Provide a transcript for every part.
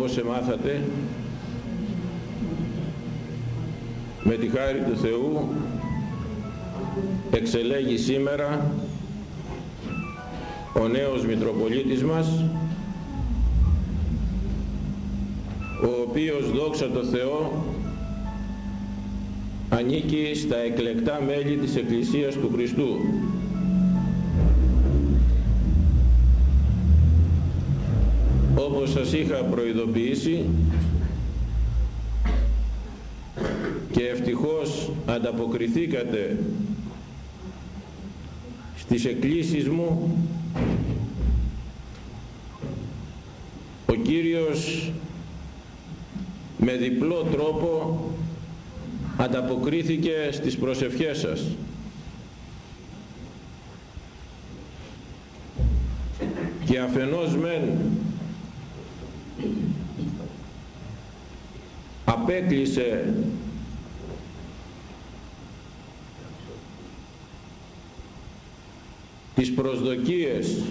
όπως εμάθατε με τη χάρη του Θεού εξελέγει σήμερα ο νέος Μητροπολίτης μας ο οποίος δόξα τω Θεώ ανήκει στα εκλεκτά μέλη της Εκκλησίας του Χριστού όπως σας είχα προειδοποιήσει και ευτυχώς ανταποκριθήκατε στις εκκλήσεις μου ο Κύριος με διπλό τρόπο ανταποκρίθηκε στις προσευχές σας. Και αφενός μεν απέκλεισε. Τις προσδοκίες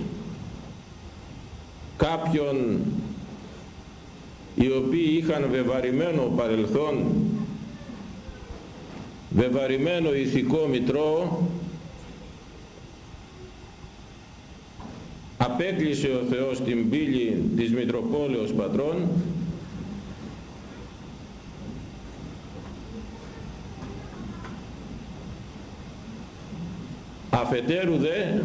κάποιων οι οποίοι είχαν βεβαρημένο παρελθόν βεβαρημένο ηθικό μητρό απέκλεισε ο Θεός την πύλη της Μητροπόλεως Πατρών. Αφετέρου δε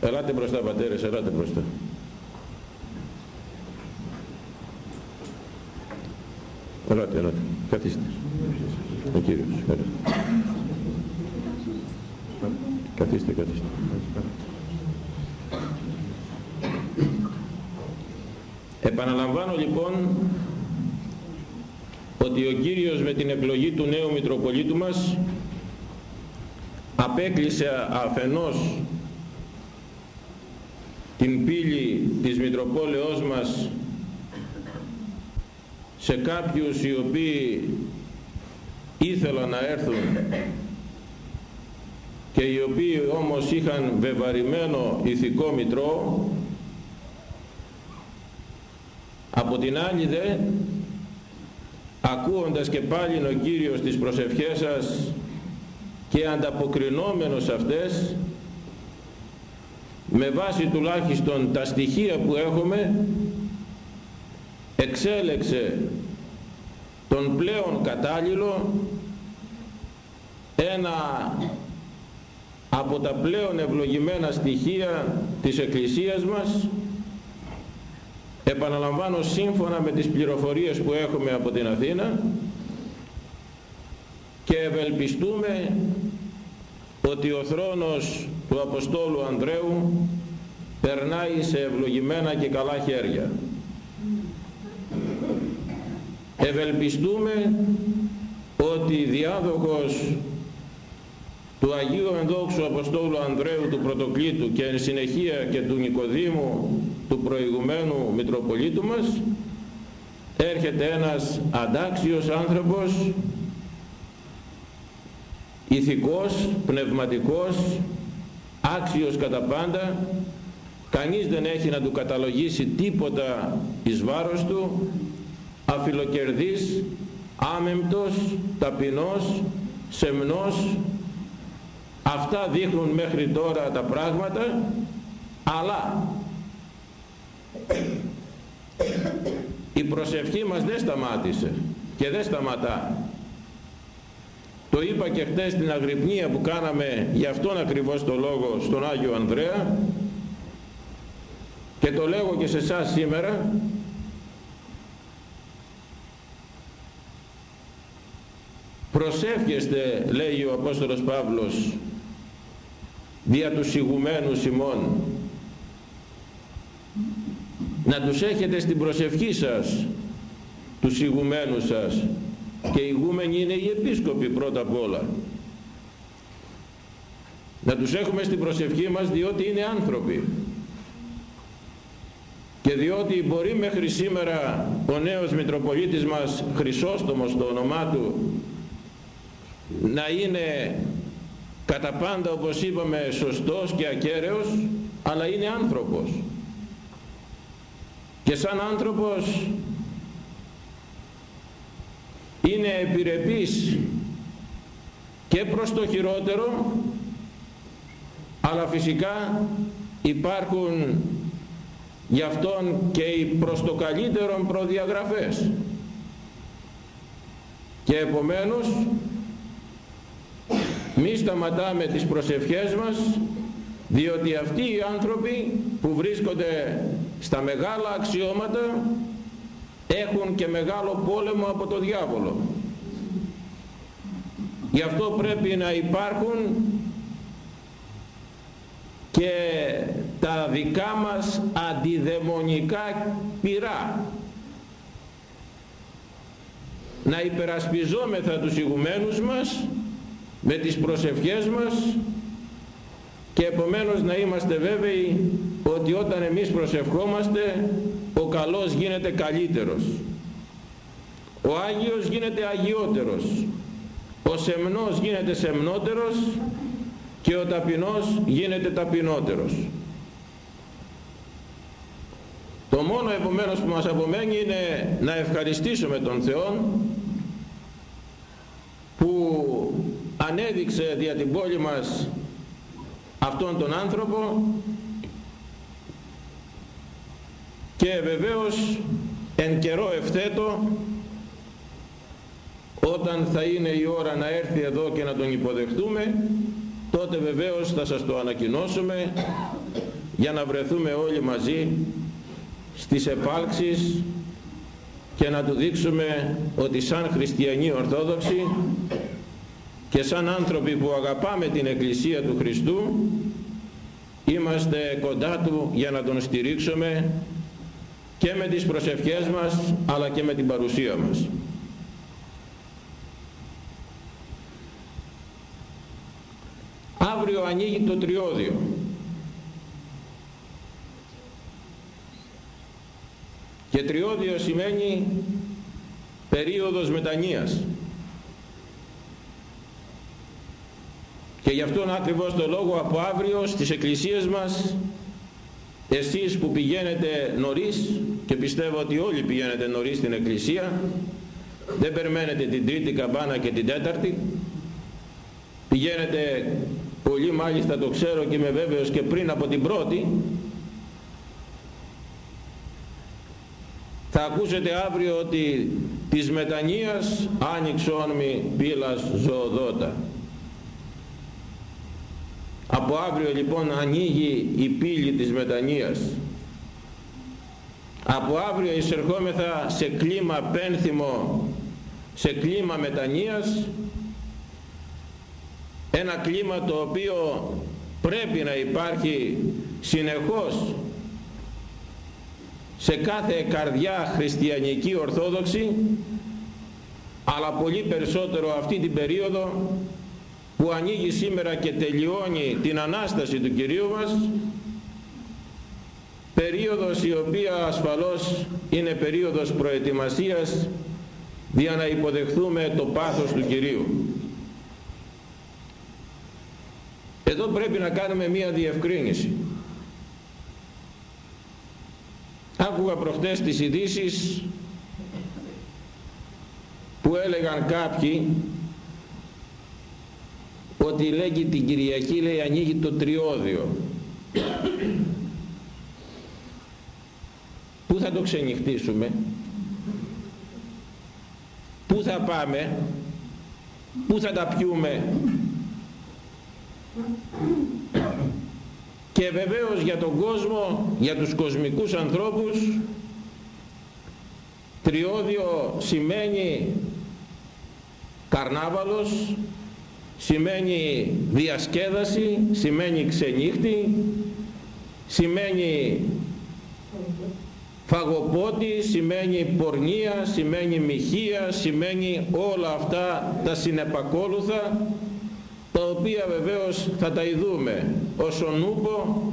ελάτε μπροστά πατέρες ελάτε μπροστά. Ελάτε ελάτε καθίστε. Ο Κύριος ελάτε. Καθίστε καθίστε. Επαναλαμβάνω λοιπόν ότι ο Κύριος με την εκλογή του νέου Μητροπολίτου μας απέκλεισε αφενός την πύλη της Μητροπόλεως μας σε κάποιους οι οποίοι ήθελαν να έρθουν και οι οποίοι όμως είχαν βεβαρημένο ηθικό μητρό από την άλλη δε ακούοντας και πάλι ο Κύριος τις προσευχές σας και ανταποκρινόμενος αυτές με βάση τουλάχιστον τα στοιχεία που έχουμε εξέλεξε τον πλέον κατάλληλο ένα από τα πλέον ευλογημένα στοιχεία της Εκκλησίας μας επαναλαμβάνω σύμφωνα με τις πληροφορίες που έχουμε από την Αθήνα και ευελπιστούμε ότι ο θρόνος του Αποστόλου Ανδρέου περνάει σε ευλογημένα και καλά χέρια. Ευελπιστούμε ότι διάδοχος του Αγίου Ενδόξου Αποστόλου Ανδρέου του Πρωτοκλήτου και εν συνεχεία και του Νικοδήμου του προηγουμένου Μητροπολίτου μας έρχεται ένας αντάξιος άνθρωπος ηθικός, πνευματικός άξιος κατά πάντα. Κανείς δεν έχει να του καταλογίσει τίποτα εις βάρος του. Αφιλοκερδής άμεμπτος, ταπεινός, σεμνός αυτά δείχνουν μέχρι τώρα τα πράγματα αλλά η προσευχή μας δεν σταμάτησε και δεν σταματά. Το είπα και χτες στην αγρυπνία που κάναμε για αυτόν ακριβώς το λόγο στον Άγιο Ανδρέα και το λέγω και σε εσάς σήμερα. Προσεύχεστε λέει ο Απόστολος Παύλος δια τους σιγουμένου ημών. Να τους έχετε στην προσευχή σας τους σιγουμένου σας. Και οι ηγούμενοι είναι οι επίσκοποι πρώτα απ' όλα. Να τους έχουμε στην προσευχή μας διότι είναι άνθρωποι. Και διότι μπορεί μέχρι σήμερα ο νέος Μητροπολίτης μας Χρυσόστομος το όνομά του να είναι κατά πάντα όπως είπαμε σωστός και ακέραιος αλλά είναι άνθρωπος. Και σαν άνθρωπος είναι επιρρεπής και προς το χειρότερο αλλά φυσικά υπάρχουν γι' αυτόν και οι προς το καλύτερον προδιαγραφές. Και επομένως μη σταματάμε τις προσευχές μας διότι αυτοί οι άνθρωποι που βρίσκονται στα μεγάλα αξιώματα έχουν και μεγάλο πόλεμο από το διάβολο. Γι' αυτό πρέπει να υπάρχουν και τα δικά μας αντιδαιμονικά πυρά. Να υπερασπιζόμεθα τους ηγουμένους μας με τις προσευχές μας και επομένως να είμαστε βέβαιοι ότι όταν εμείς προσευχόμαστε ο καλός γίνεται καλύτερος. Ο Άγιος γίνεται αγιότερος. Ο σεμνός γίνεται σεμνότερος και ο ταπεινός γίνεται ταπεινότερος. Το μόνο επομένως που μας απομένει είναι να ευχαριστήσουμε τον Θεό που ανέδειξε δια την πόλη μας αυτόν τον άνθρωπο και βεβαίως εν καιρό ευθέτω όταν θα είναι η ώρα να έρθει εδώ και να τον υποδεχτούμε τότε βεβαίως θα σας το ανακοινώσουμε για να βρεθούμε όλοι μαζί στις επάλξεις και να του δείξουμε ότι σαν χριστιανοί ορθόδοξοι και σαν άνθρωποι που αγαπάμε την Εκκλησία του Χριστού είμαστε κοντά Του για να Τον στηρίξουμε και με τις προσευχές μας αλλά και με την παρουσία μας. Αύριο ανοίγει το τριώδιο. Και τριώδιο σημαίνει περίοδος μετανοίας. Και γι' αυτόν ακριβώς το λόγο από αύριο στις εκκλησίες μας εσείς που πηγαίνετε νωρίς και πιστεύω ότι όλοι πηγαίνετε νωρίς στην εκκλησία δεν περιμένετε την τρίτη καμπάνα και την τέταρτη. Πηγαίνετε πολύ μάλιστα το ξέρω και είμαι βέβαιος και πριν από την πρώτη. Θα ακούσετε αύριο ότι της μετανοίας άνοιξον μη πύλας ζωοδότα από αύριο λοιπόν ανοίγει η πύλη της μετανοίας. Από αύριο εισερχόμεθα σε κλίμα πένθυμο σε κλίμα μετανοίας ένα κλίμα το οποίο πρέπει να υπάρχει συνεχώς σε κάθε καρδιά χριστιανική ορθόδοξη αλλά πολύ περισσότερο αυτή την περίοδο που ανοίγει σήμερα και τελειώνει την Ανάσταση του Κυρίου μας περίοδος η οποία ασφαλώς είναι περίοδος προετοιμασίας για να υποδεχθούμε το πάθος του Κυρίου. Εδώ πρέπει να κάνουμε μία διευκρίνηση. Άκουγα προχτές τις ειδήσεις που έλεγαν κάποιοι ότι λέγει την Κυριακή λέει ανοίγει το τριώδιο. Πού θα το ξενυχτήσουμε, πού θα πάμε, πού θα τα πιούμε, και βεβαίως για τον κόσμο, για τους κοσμικούς ανθρώπους τριώδιο σημαίνει καρνάβαλος, σημαίνει διασκέδαση, σημαίνει ξενύχτη, σημαίνει φαγοπότη, σημαίνει πορνεία, σημαίνει μοιχεία, σημαίνει όλα αυτά τα συνεπακόλουθα τα οποία βεβαίως θα τα ειδούμε όσον ούπο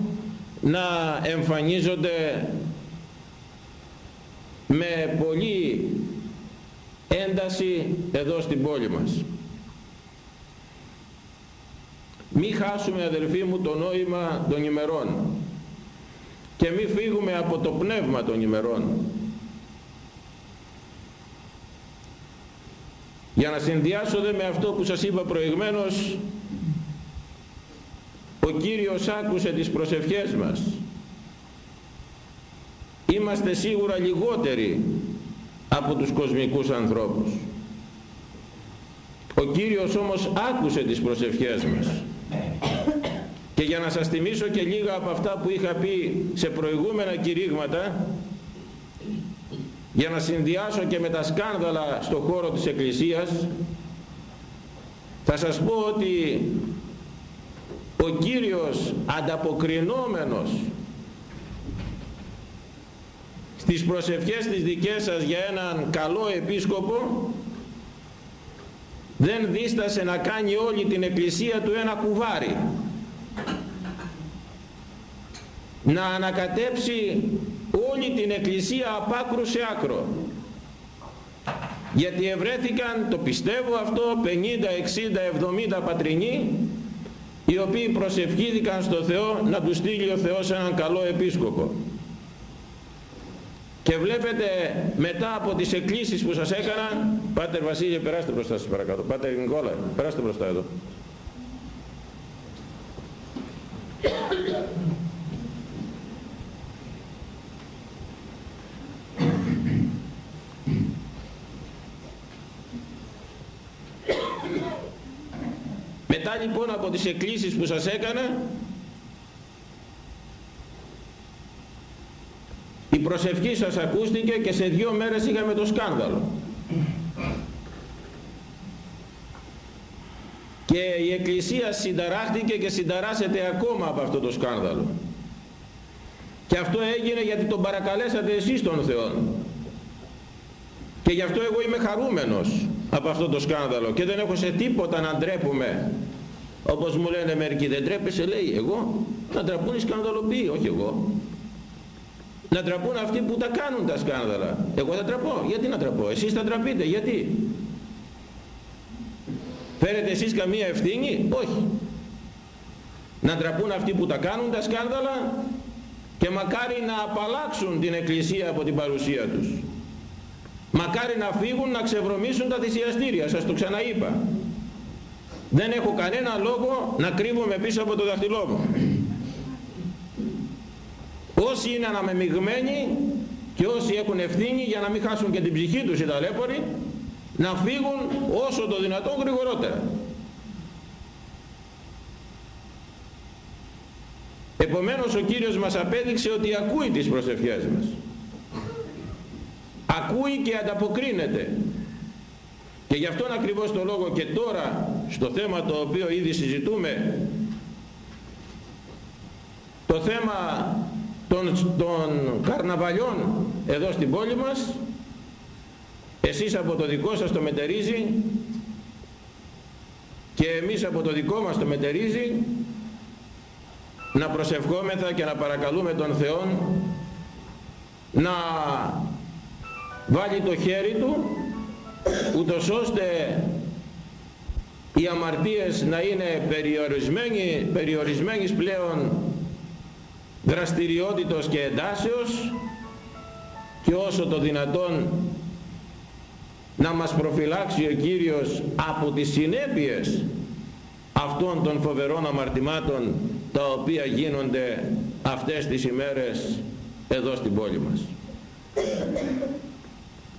να εμφανίζονται με πολύ ένταση εδώ στην πόλη μας. Μη χάσουμε αδελφοί μου το νόημα των ημερών. Και μη φύγουμε από το πνεύμα των ημερών. Για να συνδυάσω δε με αυτό που σας είπα προηγμένως ο Κύριος άκουσε τις προσευχές μας. Είμαστε σίγουρα λιγότεροι από τους κοσμικούς ανθρώπους. Ο Κύριος όμως άκουσε τις προσευχές μας και για να σας θυμίσω και λίγα από αυτά που είχα πει σε προηγούμενα κηρύγματα για να συνδυάσω και με τα σκάνδαλα στο χώρο της Εκκλησίας θα σας πω ότι ο Κύριος ανταποκρινόμενος στις προσευχές της δικές σας για έναν καλό επίσκοπο δεν δίστασε να κάνει όλη την εκκλησία του ένα κουβάρι να ανακατέψει όλη την εκκλησία από άκρου σε άκρο. Γιατί ευρέθηκαν το πιστεύω αυτό 50, 60, 70 πατρινοί οι οποίοι προσευχήθηκαν στο Θεό να τους στείλει ο Θεός έναν καλό επίσκοπο. Και βλέπετε μετά από τις εκκλήσεις που σας έκανα Πάτερ Βασίλη περάστε μπροστά σας παρακάτω. Πάτερ Νικόλα περάστε μπροστά εδώ Μετά λοιπόν από τις εκκλήσεις που σας έκανα η προσευχή σας ακούστηκε και σε δύο μέρες είχαμε το σκάνδαλο. Και η Εκκλησία συνταράχτηκε και συνταράσσεται ακόμα από αυτό το σκάνδαλο. Και αυτό έγινε γιατί τον παρακαλέσατε εσείς τον Θεό. Και γι' αυτό εγώ είμαι χαρούμενος από αυτό το σκάνδαλο και δεν έχω σε τίποτα να ντρέπουμε όπως μου λένε μερικοί δεν τρέπεσαι λέει εγώ να τραπούν οι σκανδαλοποιοί όχι εγώ να τραπούν αυτοί που τα κάνουν τα σκάνδαλα. Εγώ θα τραπώ. Γιατί να τραπώ; Εσείς θα τραπείτε. Γιατί; Φέρετε εσείς καμία ευθύνη; Όχι. Να τραπούν αυτοί που τα κάνουν τα σκάνδαλα και μακάρι να απαλλάξουν την εκκλησία από την παρουσία τους. Μακάρι να φύγουν να ξεβρωμίσουν τα θυσιαστήρια. Σας το ξαναείπα δεν έχω κανένα λόγο να κρύβομαι πίσω από το δαχτυλό μου. Όσοι είναι αναμεμειγμένοι και όσοι έχουν ευθύνη για να μην χάσουν και την ψυχή τους οι ταλέποροι να φύγουν όσο το δυνατόν γρηγορότερα. Επομένως ο Κύριος μας απέδειξε ότι ακούει τις προσευχές μας. Ακούει και ανταποκρίνεται και γι' αυτόν ακριβώς το λόγο και τώρα στο θέμα το οποίο ήδη συζητούμε το θέμα των, των καρναβαλιών εδώ στην πόλη μας εσείς από το δικό σας το μετερίζει και εμείς από το δικό μας το μετερίζει να προσευχόμεθα και να παρακαλούμε τον Θεό να βάλει το χέρι του ούτως ώστε οι αμαρτίες να είναι περιορισμένοι, περιορισμένοι πλέον δραστηριότητος και εντάσεως και όσο το δυνατόν να μας προφυλάξει ο Κύριος από τις συνέπειες αυτών των φοβερών αμαρτημάτων τα οποία γίνονται αυτές τις ημέρες εδώ στην πόλη μας.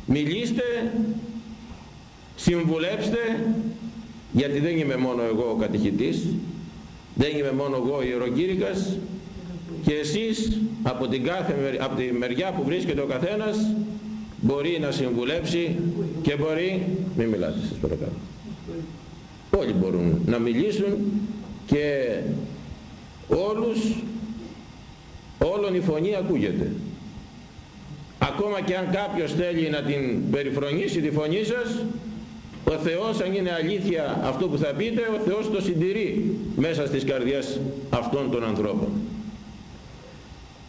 Μιλήστε, συμβουλέψτε, γιατί δεν είμαι μόνο εγώ ο κατηχητής, δεν είμαι μόνο εγώ ο ιεροκήρυκας, και εσείς από την, κάθε, από τη μεριά που βρίσκεται ο καθένας μπορεί να συμβουλέψει και μπορεί μην μιλάτε σας παρακαλώ. Όλοι μπορούν να μιλήσουν και όλους όλων η φωνή ακούγεται. Ακόμα και αν κάποιος θέλει να την περιφρονήσει τη φωνή σας ο Θεός αν είναι αλήθεια αυτό που θα πείτε ο Θεός το συντηρεί μέσα στις καρδιές αυτών των ανθρώπων.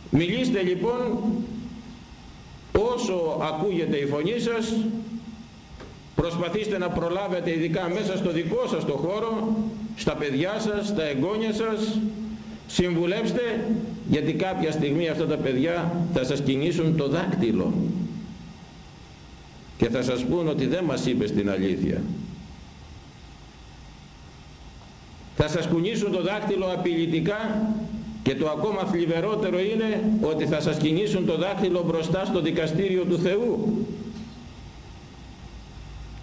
Μιλήστε λοιπόν όσο ακούγεται η φωνή σας προσπαθήστε να προλάβετε ειδικά μέσα στο δικό σας το χώρο στα παιδιά σας, στα εγγόνια σας, συμβουλέψτε γιατί κάποια στιγμή αυτά τα παιδιά θα σας κινήσουν το δάκτυλο και θα σας πούν ότι δεν μας είπες την αλήθεια. Θα σας κουνήσουν το δάκτυλο απειλητικά και το ακόμα θλιβερότερο είναι ότι θα σας κινήσουν το δάκτυλο μπροστά στο δικαστήριο του Θεού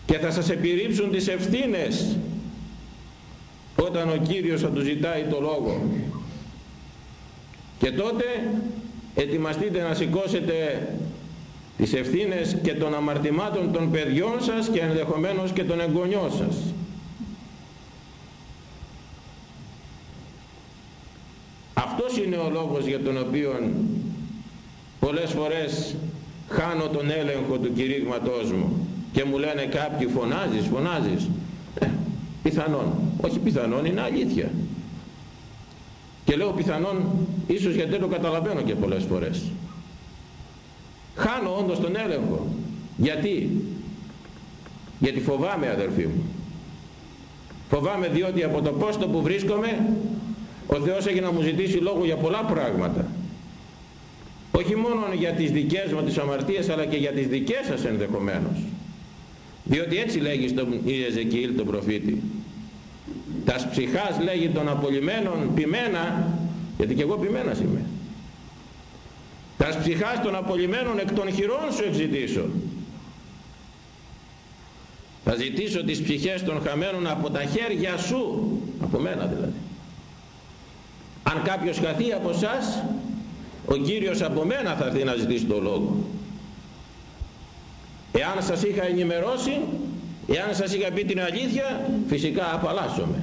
και θα σας επιρρύψουν τις ευθύνες όταν ο Κύριος θα τους ζητάει το λόγο και τότε ετοιμαστείτε να σηκώσετε τις ευθύνες και των αμαρτημάτων των παιδιών σας και ενδεχομένως και των εγγονιών σας. Αυτός είναι ο λόγος για τον οποίο πολλές φορές χάνω τον έλεγχο του κηρύγματός μου και μου λένε κάποιοι φωνάζεις, φωνάζεις ε, πιθανόν, όχι πιθανόν είναι αλήθεια. Και λέω πιθανόν ίσως γιατί δεν το καταλαβαίνω και πολλές φορές χάνω όντως τον έλεγχο. Γιατί; Γιατί φοβάμαι αδερφοί μου. Φοβάμαι διότι από το πόστο που βρίσκομαι ο Θεός έχει να μου ζητήσει λόγο για πολλά πράγματα. Όχι μόνο για τις δικές μου τις αμαρτίες αλλά και για τις δικές σας ενδεχομένως. Διότι έτσι λέγει στον Ιεζεκιήλ τον προφήτη. Τας ψυχάς λέγει των απολυμένων πιμένα γιατί και εγώ ποιμένας είμαι τας ψυχάς των απολυμένων εκ των χειρών σου εξητήσω. Θα ζητήσω τις ψυχές των χαμένων από τα χέρια σου από μένα δηλαδή. Αν κάποιος χαθεί από σας ο Κύριος από μένα θα έρθει να ζητήσει το λόγο. Εάν σας είχα ενημερώσει εάν σας είχα πει την αλήθεια φυσικά απαλλάσσομαι.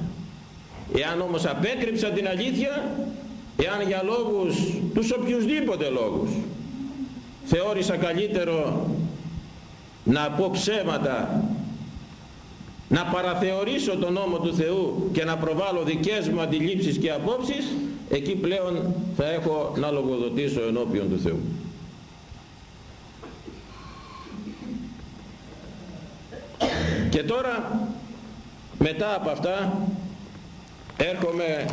Εάν όμως απέκρυψα την αλήθεια εάν για λόγους τους οποιουσδήποτε λόγους θεώρησα καλύτερο να πω ψέματα να παραθεωρήσω τον νόμο του Θεού και να προβάλλω δικές μου αντιλήψεις και απόψεις εκεί πλέον θα έχω να λογοδοτήσω ενώπιον του Θεού. Και τώρα μετά από αυτά έρχομαι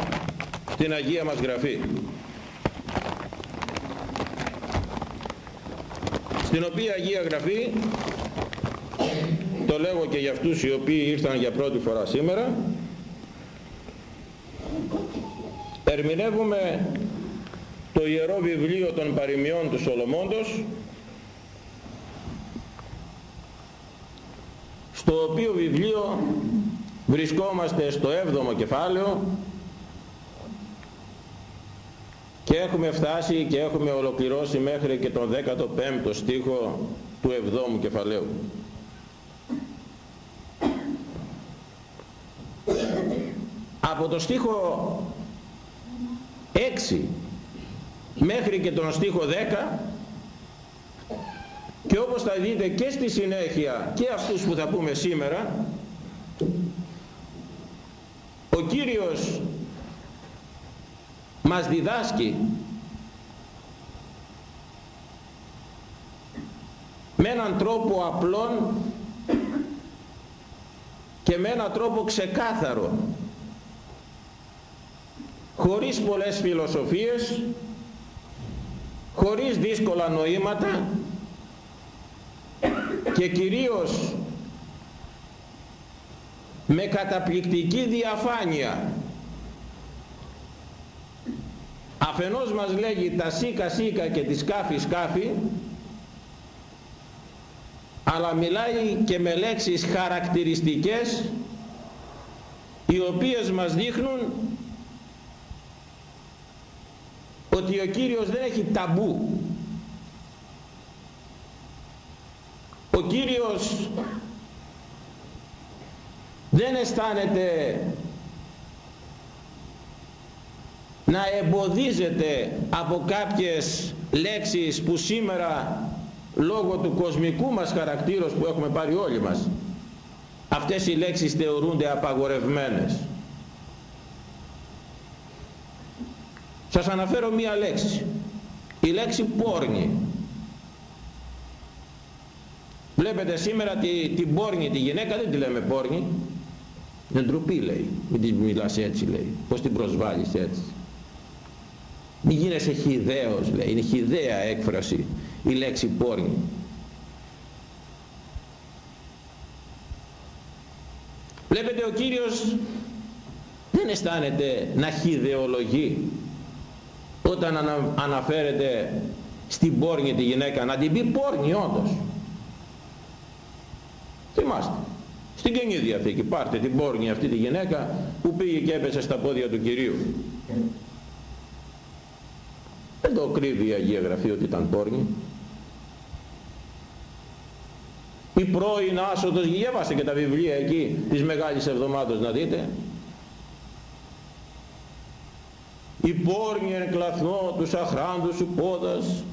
στην Αγία μας Γραφή. Στην οποία Αγία Γραφή το λέγω και για αυτούς οι οποίοι ήρθαν για πρώτη φορά σήμερα ερμηνεύουμε το Ιερό Βιβλίο των Παροιμιών του Σολομώντος στο οποίο βιβλίο βρισκόμαστε στο 7ο κεφάλαιο και έχουμε φτάσει και έχουμε ολοκληρώσει μέχρι και τον 15ο στίχο του 7ου κεφαλαίου. Από το στίχο 6 μέχρι και τον στίχο 10 και όπως θα δείτε και στη συνέχεια και αυτούς που θα πούμε σήμερα ο Κύριος μας διδάσκει. Με έναν τρόπο απλόν και με έναν τρόπο ξεκάθαρο. Χωρίς πολλές φιλοσοφίες χωρίς δύσκολα νοήματα και κυρίως με καταπληκτική διαφάνεια αφενός μας λέγει τα σίκα σίκα και τη σκάφη σκάφη αλλά μιλάει και με λέξεις χαρακτηριστικές οι οποίες μας δείχνουν ότι ο Κύριος δεν έχει ταμπού. Ο Κύριος δεν αισθάνεται να εμποδίζεται από κάποιες λέξεις που σήμερα λόγω του κοσμικού μας χαρακτήρος που έχουμε πάρει όλοι μας αυτές οι λέξεις θεωρούνται απαγορευμένες. Σας αναφέρω μία λέξη. Η λέξη πόρνη. Βλέπετε σήμερα τη, την πόρνη τη γυναίκα δεν τη λέμε πόρνη. Είναι ντροπή λέει μην την μιλάς έτσι λέει. Πως την προσβάλλεις έτσι μην γίνεσαι χιδαίος λέει είναι χιδαία έκφραση η λέξη πόρνη. Βλέπετε ο Κύριος δεν αισθάνεται να χιδεολογεί όταν αναφέρεται στην πόρνη τη γυναίκα. Να την πει πόρνη όντως. Θυμάστε στην Καινή Διαθήκη πάρτε την πόρνη αυτή τη γυναίκα που πήγε και έπεσε στα πόδια του Κυρίου δεν το κρύβει η Αγία Γραφή ότι ήταν πόρνη. Η πρώην άσωτος διαβάστε και τα βιβλία εκεί της Μεγάλης Εβδομάδος να δείτε. Η πόρνη εν κλαθνό τους αχράντους σου πόδας.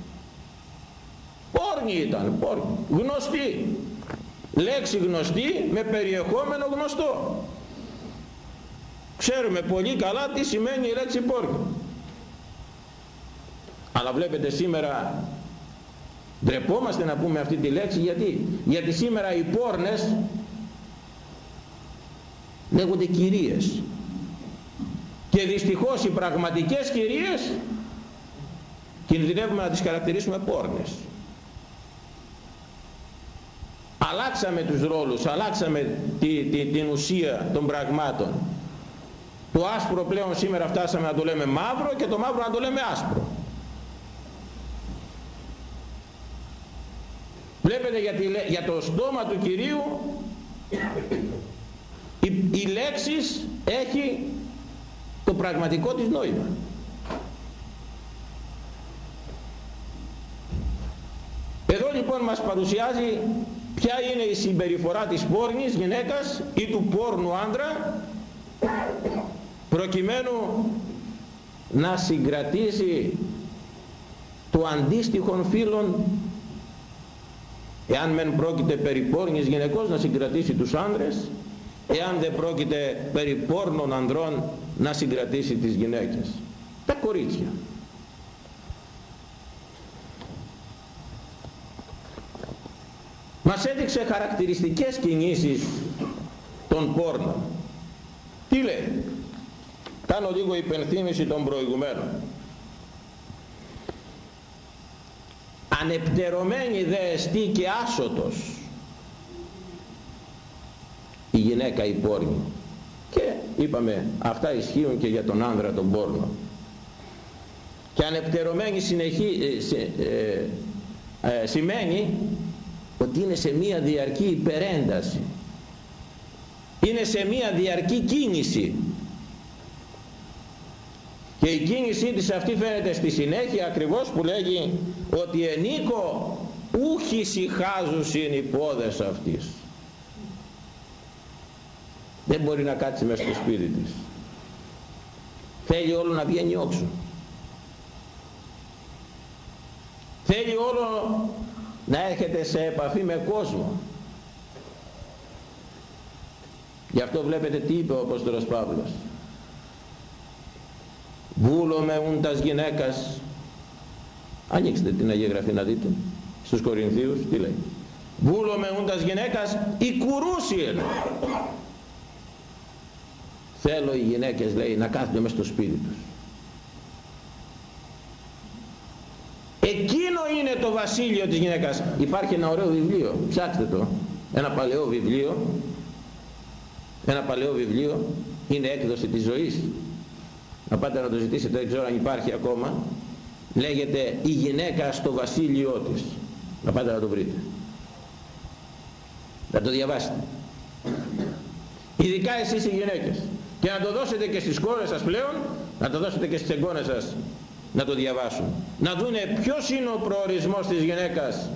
Πόρνη ήταν πόρνη γνωστή λέξη γνωστή με περιεχόμενο γνωστό. Ξέρουμε πολύ καλά τι σημαίνει η λέξη πόρνη αλλά βλέπετε σήμερα ντρεπόμαστε να πούμε αυτή τη λέξη γιατί γιατί σήμερα οι πόρνες λέγονται κυρίες. Και δυστυχώς οι πραγματικές κυρίες κινδυνεύουμε να τις χαρακτηρίσουμε πόρνες. Αλλάξαμε τους ρόλους αλλάξαμε τη, τη, την ουσία των πραγμάτων. Το άσπρο πλέον σήμερα φτάσαμε να το λέμε μαύρο και το μαύρο να το λέμε άσπρο βλέπετε για, για το στόμα του Κυρίου οι, οι λέξεις έχει το πραγματικό της νόημα. Εδώ λοιπόν μας παρουσιάζει ποια είναι η συμπεριφορά της πόρνης γυναίκας ή του πόρνου άντρα προκειμένου να συγκρατήσει το αντίστοιχον φίλων εάν μεν πρόκειται περί πόρνης γυναικός να συγκρατήσει τους άνδρες εάν δεν πρόκειται περί πόρνων ανδρών να συγκρατήσει τις γυναίκες. Τα κορίτσια. Μας έδειξε χαρακτηριστικές κινήσεις των πόρνων. Τι λέει; Κάνω λίγο υπενθύμηση των προηγουμένων ανεπτερωμένη δε εστί και άσωτος. Η γυναίκα η πόρνη. Και είπαμε αυτά ισχύουν και για τον άνδρα τον πόρνο. Και ανεπτερωμένη συνεχή, ε, ε, ε, σημαίνει ότι είναι σε μία διαρκή υπερένταση. Είναι σε μία διαρκή κίνηση και η κίνησή της αυτή φαίνεται στη συνέχεια ακριβώς που λέγει ότι ενίκο ούχι συχάζουσιν οι πόδες αυτής. Δεν μπορεί να κάτσει μέσα στο σπίτι της. Θέλει όλο να βγαίνει όξω θέλει όλο να έρχεται σε επαφή με κόσμο. Γι' αυτό βλέπετε τι είπε ο Απόστολος Παύλος βούλομαι ουν τας γυναίκας. Ανοίξτε την Αγία Γραφή να δείτε. Στους Κορινθίους τι λέει. Βούλομαι ουν τας γυναίκας η κουρούσιεν θέλω οι γυναίκες λέει να κάθονται μέσα στο σπίτι τους. Εκείνο είναι το βασίλειο της γυναίκας. Υπάρχει ένα ωραίο βιβλίο. Ψάξτε το. Ένα παλαιό βιβλίο. Ένα παλαιό βιβλίο. Είναι έκδοση της ζωής να πάτε να το ζητήσετε δεν ξέρω αν υπάρχει ακόμα. Λέγεται η γυναίκα στο βασίλειό της να πάτε να το βρείτε. Να το διαβάσετε. Ειδικά εσείς οι γυναίκες. Και να το δώσετε και στις κόρες σας πλέον να το δώσετε και στις εγγόνες σας να το διαβάσουν. Να δούνε ποιος είναι ο προορισμός της γυναίκας.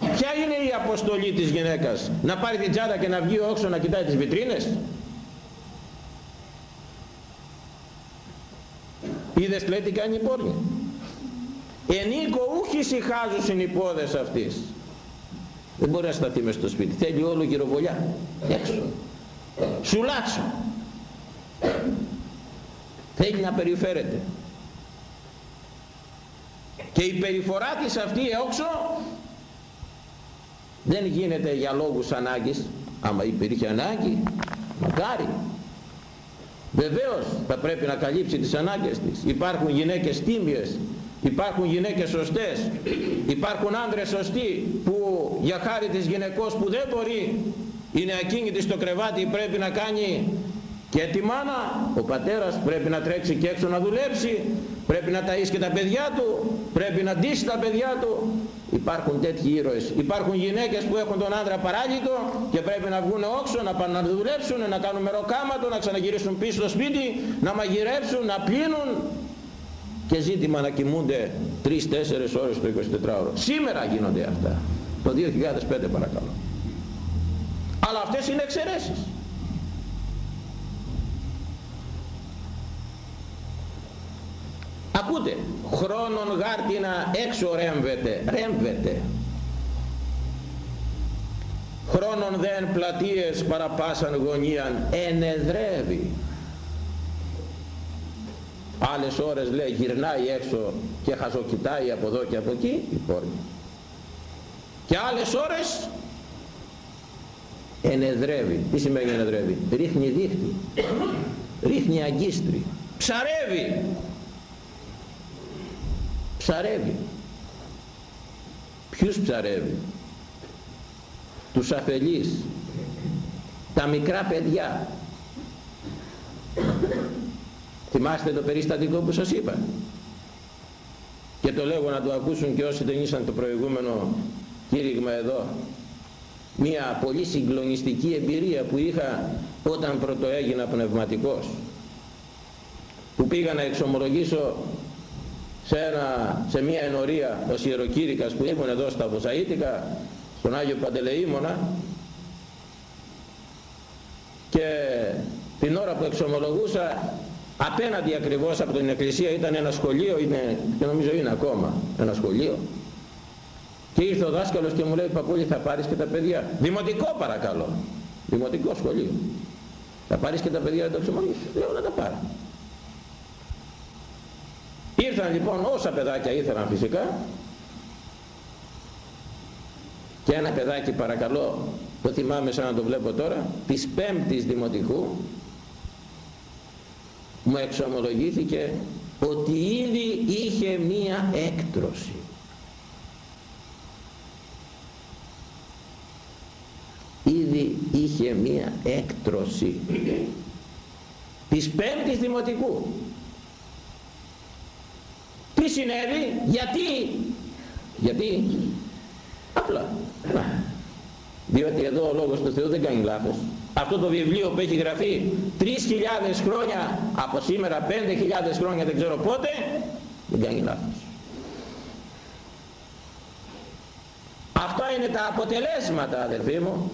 Ποια είναι η αποστολή της γυναίκας. Να πάρει την τσάντα και να βγει όξο να κοιτάει τις βιτρίνες είδες λέει τι κάνει η πόρνη. Ενίκο ούχι συχάζουσιν οι πόδες αυτής. Δεν μπορεί να σταθεί μες στο σπίτι. Θέλει όλο γυροβολιά. Έξω. Σουλάτσο θέλει να περιφέρεται. Και η περιφορά της αυτή έξω δεν γίνεται για λόγους ανάγκης. Άμα υπήρχε ανάγκη μακάρι βεβαίως θα πρέπει να καλύψει τις ανάγκες της. Υπάρχουν γυναίκες τίμιες υπάρχουν γυναίκες σωστές υπάρχουν άνδρες σωστοί που για χάρη της γυναικός που δεν μπορεί είναι ακίνητη στο κρεβάτι πρέπει να κάνει και τη μάνα. Ο πατέρας πρέπει να τρέξει και έξω να δουλέψει πρέπει να ταΐσει και τα παιδιά του πρέπει να ντύσει τα παιδιά του υπάρχουν τέτοιοι ήρωες. Υπάρχουν γυναίκες που έχουν τον άντρα παράλυτο και πρέπει να βγουν όξω να πάνε να δουλέψουν να κάνουν μεροκάματο να ξαναγυρίσουν πίσω στο σπίτι να μαγειρέψουν, να πλύνουν. Και ζήτημα να κοιμούνται 3-4 ώρες το 24ωρο σήμερα γίνονται αυτά. Το 2005 παρακαλώ. Αλλά αυτές είναι εξαιρέσεις ακούτε χρόνον γάρτινα έξω ρέμβεται ρέμβεται. Χρόνον δεν πλατείες παραπάσαν γωνίαν ενεδρεύει. Άλλες ώρες λέει γυρνάει έξω και χαζοκοιτάει από εδώ και από εκεί η πόρνη. Και άλλες ώρες ενεδρεύει. Τι σημαίνει ενεδρεύει; Ρίχνει δίχτυ. Ρίχνει αγκίστρι. Ψαρεύει ψαρεύει. Ποιους ψαρεύει; Τους αφελείς. Τα μικρά παιδιά. Θυμάστε το περιστατικό που σας είπα. Και το λέγω να το ακούσουν και όσοι δεν ήσαν το προηγούμενο κήρυγμα εδώ. Μια πολύ συγκλονιστική εμπειρία που είχα όταν πρώτο έγινα πνευματικός. Που πήγα να εξομολογήσω σε, ένα, σε μια ενορία ο Ιεροκήρυκας που ήμουν εδώ στα Βοσαΐτικα στον Άγιο Παντελεήμονα. Και την ώρα που εξομολογούσα απέναντι ακριβώς από την εκκλησία ήταν ένα σχολείο είναι, και νομίζω είναι ακόμα ένα σχολείο. Και ήρθε ο δάσκαλος και μου λέει παππούλη θα πάρεις και τα παιδιά δημοτικό παρακαλώ δημοτικό σχολείο θα πάρεις και τα παιδιά να το εξομολογήσεις λέω να τα πάρω Ήρθαν λοιπόν όσα παιδάκια ήθελαν φυσικά. Και ένα παιδάκι παρακαλώ το θυμάμαι σαν να το βλέπω τώρα της πέμπτης δημοτικού μου εξομολογήθηκε ότι ήδη είχε μία έκτρωση. Ήδη είχε μία έκτρωση της πέμπτης δημοτικού τι συνέβη, γιατί, γιατί, απλά, διότι εδώ ο Λόγος του Θεού δεν κάνει λάθος. Αυτό το βιβλίο που έχει γραφεί 3.000 χρόνια από σήμερα, 5.000 χρόνια δεν ξέρω πότε, δεν κάνει λάθος. Αυτά είναι τα αποτελέσματα αδερφοί μου.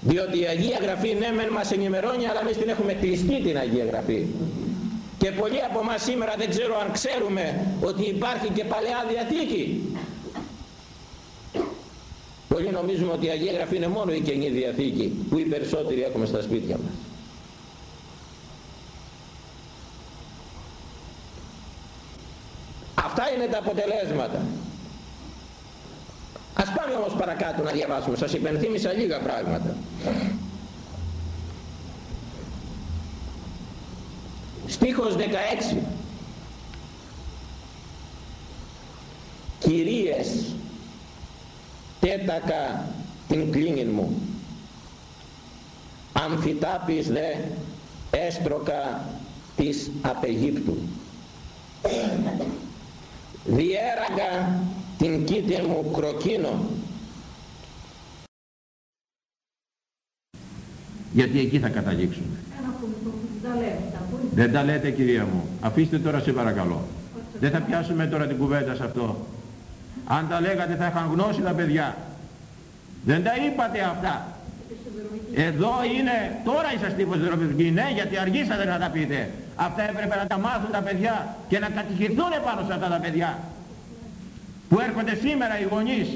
Διότι η Αγία Γραφή ναι μεν μας ενημερώνει αλλά εμείς την έχουμε κλειστεί την Αγία Γραφή και πολλοί από εμάς σήμερα δεν ξέρω αν ξέρουμε ότι υπάρχει και Παλαιά Διαθήκη. Πολλοί νομίζουμε ότι η Αγία Γραφή είναι μόνο η Καινή Διαθήκη που οι περισσότεροι έχουμε στα σπίτια μας. Αυτά είναι τα αποτελέσματα. Ας πάμε όμως παρακάτω να διαβάσουμε. Σας υπενθύμισα λίγα πράγματα στίχος 16 κυρίες τέτακα την κλίνη μου. Αμφιτάπης δε έστρωκα της απεγύπτου. Διέραγα την κήτη μου κροκίνο. Γιατί εκεί θα καταλήξουμε δεν τα λέτε κυρία μου. Αφήστε τώρα σε παρακαλώ. Δεν θα πιάσουμε τώρα την κουβέντα σε αυτό. Αν τα λέγατε θα είχαν γνώση τα παιδιά. Δεν τα είπατε αυτά. Εδώ είναι, τώρα είσαστε υποσυδρομητικοί, ναι, γιατί αργήσατε να τα πείτε. Αυτά έπρεπε να τα μάθουν τα παιδιά και να κατηχηθούν πάνω σε αυτά τα παιδιά. Που έρχονται σήμερα οι γονείς.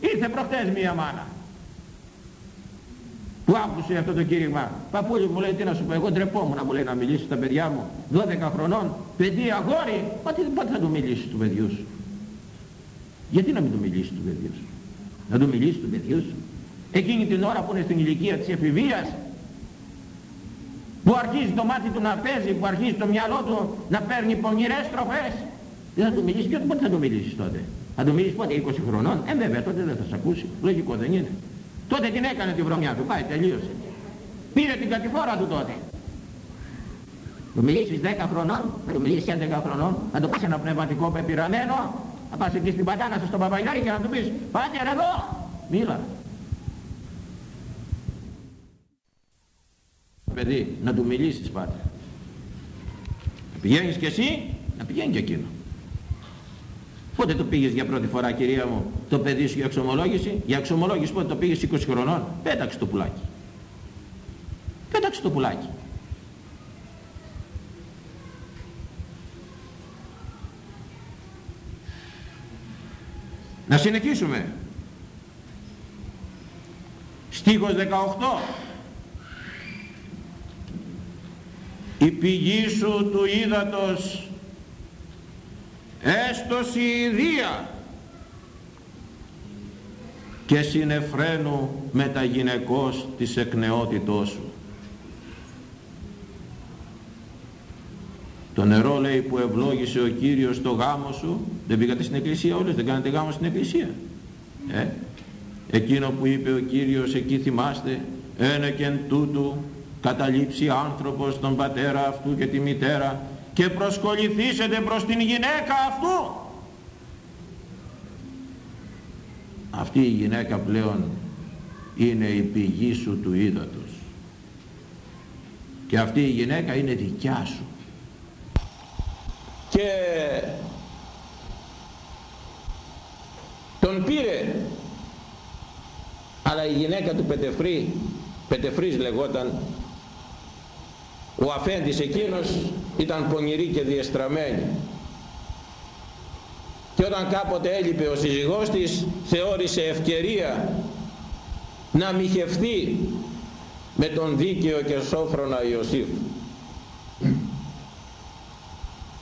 Ήρθε προχτές μία μάνα που άκουσε αυτό το κήρυγμα; Παππούλη μου λέει τι να σου πω, εγώ ντρεπόμουν να μου λέει να μιλήσει στα παιδιά μου. 12 χρονών, παιδί, αγόρι, μα τι, πότε θα του μιλήσει του παιδιού σου; Γιατί να μην του μιλήσει του παιδιού σου; Να του μιλήσει του παιδιού σου. Εκείνη την ώρα που είναι στην ηλικία της εφηβείας που αρχίζει το μάτι του να παίζει, που αρχίζει το μυαλό του να παίρνει πονηρές τροφές. Δεν θα του μιλήσει, ποιο πότε θα του μιλήσεις τότε; Θα του μιλήσεις πότε, 20 χρονών; Ε βέβαια τότε δεν θα σε ακούσει. Λογικό δεν είναι. Τότε την έκανε τη βρωμιά του. Πάει, τελείωσε. Πήρε την κατηφόρα του τότε. Του μιλήσεις 10 χρονών, θα του μιλήσεις 11 χρονών, θα του πας ένα πνευματικό πεπειραμένο, θα πας εκεί στην πατάνα σου στον παπαϊλάρι και να του πεις «Πάτερ εδώ, μίλα». Παιδί, να του μιλήσεις πάτερ. Να πηγαίνεις και εσύ, να πηγαίνει και εκείνος. Πότε το πήγες για πρώτη φορά κυρία μου το παιδί σου για εξομολόγηση; Για εξομολόγηση πότε το πήγες 20 χρονών; Πέταξε το πουλάκι. Πέταξε το πουλάκι. Να συνεχίσουμε. Στίχος 18. Η πηγή σου του ύδατος έστωση ιδία και συνεφραίνου με τα γυναικός της εκνεότητός σου. Το νερό λέει που ευλόγησε ο Κύριος το γάμο σου, δεν πήγατε στην εκκλησία όλες, δεν κάνετε γάμο στην εκκλησία. Ε; Εκείνο που είπε ο Κύριος εκεί θυμάστε, ένα και εν τούτου καταλήψει άνθρωπος τον πατέρα αυτού και τη μητέρα και προσκοληθήσετε προς την γυναίκα αυτού. Αυτή η γυναίκα πλέον είναι η πηγή σου του ύδατος. Και αυτή η γυναίκα είναι δικιά σου και τον πήρε αλλά η γυναίκα του Πετεφρή Πετεφρής λεγόταν ο αφέντης εκείνος ήταν πονηρή και διεστραμμένη και όταν κάποτε έλειπε ο σύζυγός της θεώρησε ευκαιρία να μοιχευτεί με τον δίκαιο και σόφρονα Ιωσήφ.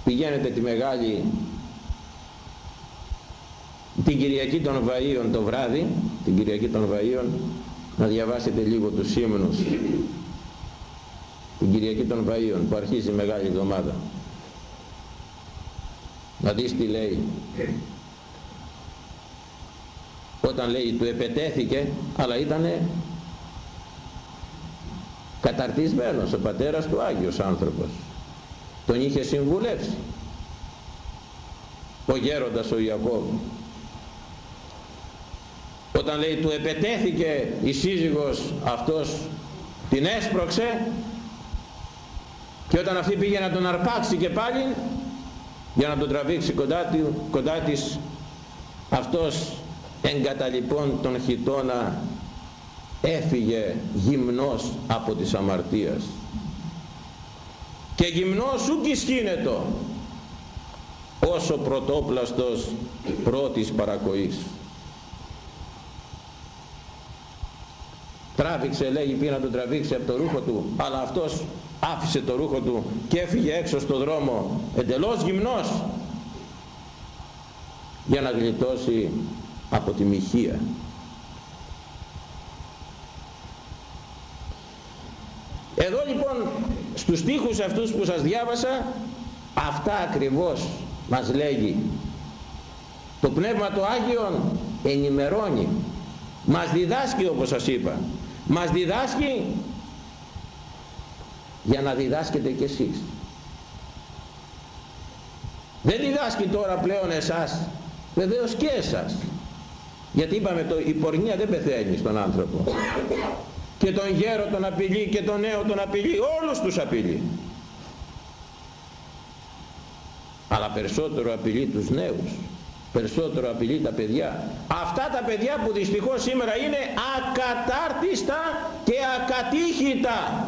Πηγαίνετε τη Μεγάλη την Κυριακή των Βαΐων το βράδυ την Κυριακή των Βαΐων να διαβάσετε λίγο τους Σύμνους την Κυριακή των Βαΐων που αρχίζει η Μεγάλη Εβδομάδα. Να δεις τι λέει. Όταν λέει του επετέθηκε αλλά ήτανε καταρτισμένος ο πατέρας του Άγιος άνθρωπος. Τον είχε συμβουλεύσει. Ο γέροντας ο Ιακώβ. Όταν λέει του επετέθηκε η σύζυγος αυτός την έσπρωξε και όταν αυτή πήγε να τον αρπάξει και πάλι για να τον τραβήξει κοντά, του, κοντά της αυτός εγκαταλειπών τον χιτώνα έφυγε γυμνός από της αμαρτίας και γυμνός σου κισκίνετο όσο πρωτόπλαστος πρώτης παρακοής. Τράβηξε λέγει πήγε να τον τραβήξει από το ρούχο του αλλά αυτός άφησε το ρούχο του και έφυγε έξω στο δρόμο εντελώς γυμνός για να γλιτώσει από τη μοιχεία. Εδώ λοιπόν στους στίχους αυτούς που σας διάβασα αυτά ακριβώς μας λέγει. Το Πνεύμα το Άγιον ενημερώνει. Μας διδάσκει όπως σας είπα. Μας διδάσκει για να διδάσκετε κι εσείς. Δεν διδάσκει τώρα πλέον εσάς. Βεβαίως και εσάς. Γιατί είπαμε το, η πορνεία δεν πεθαίνει στον άνθρωπο. Και τον γέρο τον απειλεί και τον νέο τον απειλεί. Όλους τους απειλεί. Αλλά περισσότερο απειλεί τους νέους. Περισσότερο απειλεί τα παιδιά. Αυτά τα παιδιά που δυστυχώς σήμερα είναι ακατάρτιστα και ακατήχητα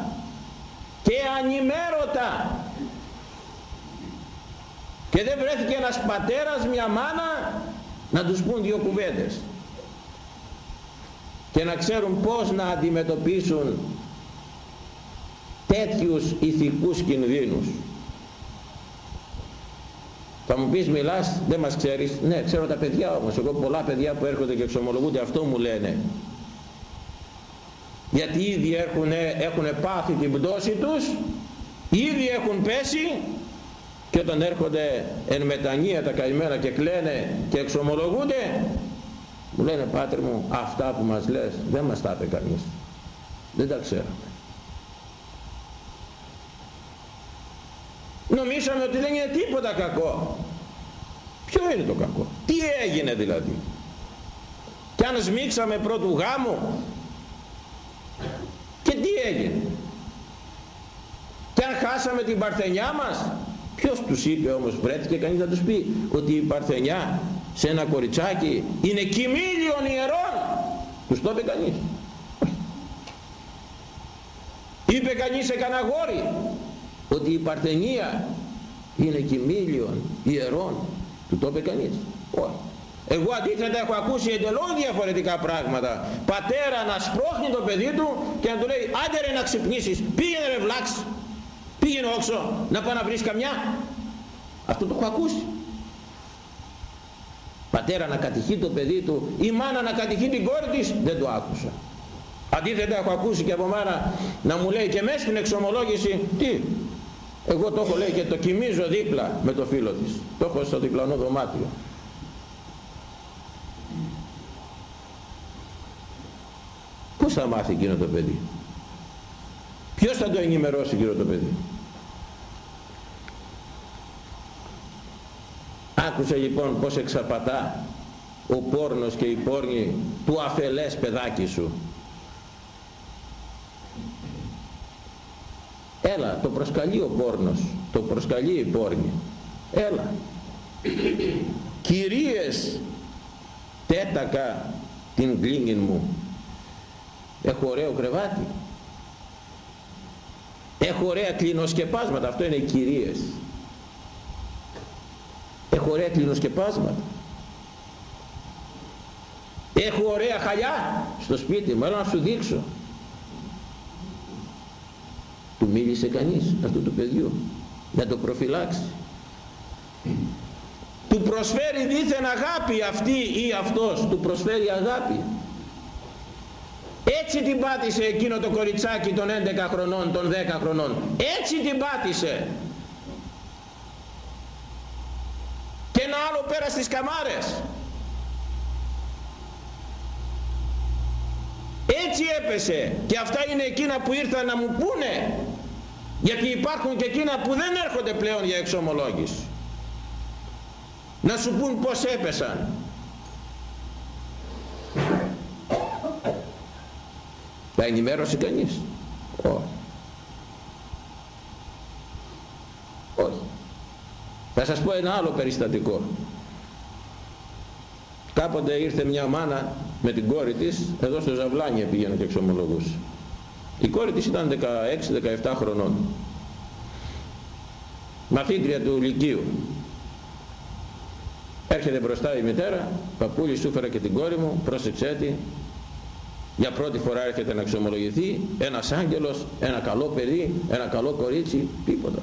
και ανημέρωτα και δεν βρέθηκε ένας πατέρας μια μάνα να τους πούν δύο κουβέντες και να ξέρουν πώς να αντιμετωπίσουν τέτοιους ηθικούς κινδύνους. Θα μου πεις μιλάς, δεν μας ξέρεις. Ναι, ξέρω τα παιδιά όμως. Εγώ πολλά παιδιά που έρχονται και εξομολογούνται αυτό μου λένε. Γιατί ήδη έχουν, έχουν πάθει την πτώση τους ήδη έχουν πέσει και όταν έρχονται εν μετανία τα καημένα και κλαίνε και εξομολογούνται μου λένε πάτερ μου αυτά που μας λες δεν μας τα είπε κανείς. Δεν τα ξέραμε νομίσαμε ότι δεν είναι τίποτα κακό. Ποιο είναι το κακό; Τι έγινε δηλαδή; Και αν σμίξαμε πρώτου γάμου και τι έγινε; Και αν χάσαμε την παρθενιά μας ποιος τους είπε όμως βρέθηκε κανείς να τους πει ότι η παρθενιά σε ένα κοριτσάκι είναι κοιμήλιον ιερών; Τους το είπε κανείς. Είπε κανείς σε κανένα γόρι ότι η παρθενία είναι κοιμήλιον ιερών; Του το είπε κανείς. Όχι εγώ αντίθετα έχω ακούσει εντελώς διαφορετικά πράγματα. Πατέρα να σπρώχνει το παιδί του και να του λέει άντε ρε να ξυπνήσεις, πήγαινε ρε βλάξ, πήγαινε όξο, να πάει να βρεις καμιά. Αυτό το έχω ακούσει. Πατέρα να κατηχεί το παιδί του, η μάνα να κατηχεί την κόρη της, δεν το άκουσα. Αντίθετα έχω ακούσει και από μάνα να μου λέει και μέσα στην εξομολόγηση, τι, εγώ το έχω λέει και το κοιμίζω δίπλα με το φίλο της. Το έχω στο διπλανό δωμάτιο. Πώς θα μάθει εκείνο το παιδί; Ποιος θα το ενημερώσει εκείνο το παιδί; Άκουσε λοιπόν πως εξαπατά ο πόρνος και η πόρνη του αφελές παιδάκι σου. Έλα, το προσκαλεί ο πόρνος, το προσκαλεί η πόρνη. Έλα. Κυρίες, τέτακα την κλίνη μου έχω ωραίο κρεβάτι. Έχω ωραία κλινοσκεπάσματα. Αυτό είναι οι κυρίες. Έχω ωραία κλινοσκεπάσματα. Έχω ωραία χαλιά στο σπίτι μου. Έλα να σου δείξω. Του μίλησε κανείς αυτού του παιδιού να το προφυλάξει. Του προσφέρει δίθεν αγάπη αυτή ή αυτός. Του προσφέρει αγάπη έτσι την πάτησε εκείνο το κοριτσάκι των 11 χρονών, των 10 χρονών. Έτσι την πάτησε. Και ένα άλλο πέρα στις καμάρες. Έτσι έπεσε. Και αυτά είναι εκείνα που ήρθαν να μου πούνε. Γιατί υπάρχουν και εκείνα που δεν έρχονται πλέον για εξομολόγηση. Να σου πούν πως έπεσαν. Τα ενημέρωσε κανείς; Όχι. Όχι. Θα σας πω ένα άλλο περιστατικό. Κάποτε ήρθε μια μάνα με την κόρη της, εδώ στο Ζαβλάνι πήγαινε και εξομολογούσε. Η κόρη της ήταν 16-17 χρονών. Μαθήτρια του Λυκείου. Έρχεται μπροστά η μητέρα, παππούλη σου και την κόρη μου, πρόσεξέ τη, για πρώτη φορά έρχεται να εξομολογηθεί ένας άγγελος, ένα καλό παιδί, ένα καλό κορίτσι, τίποτα.